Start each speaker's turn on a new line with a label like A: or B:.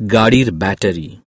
A: গাড়ির ব্যাটারি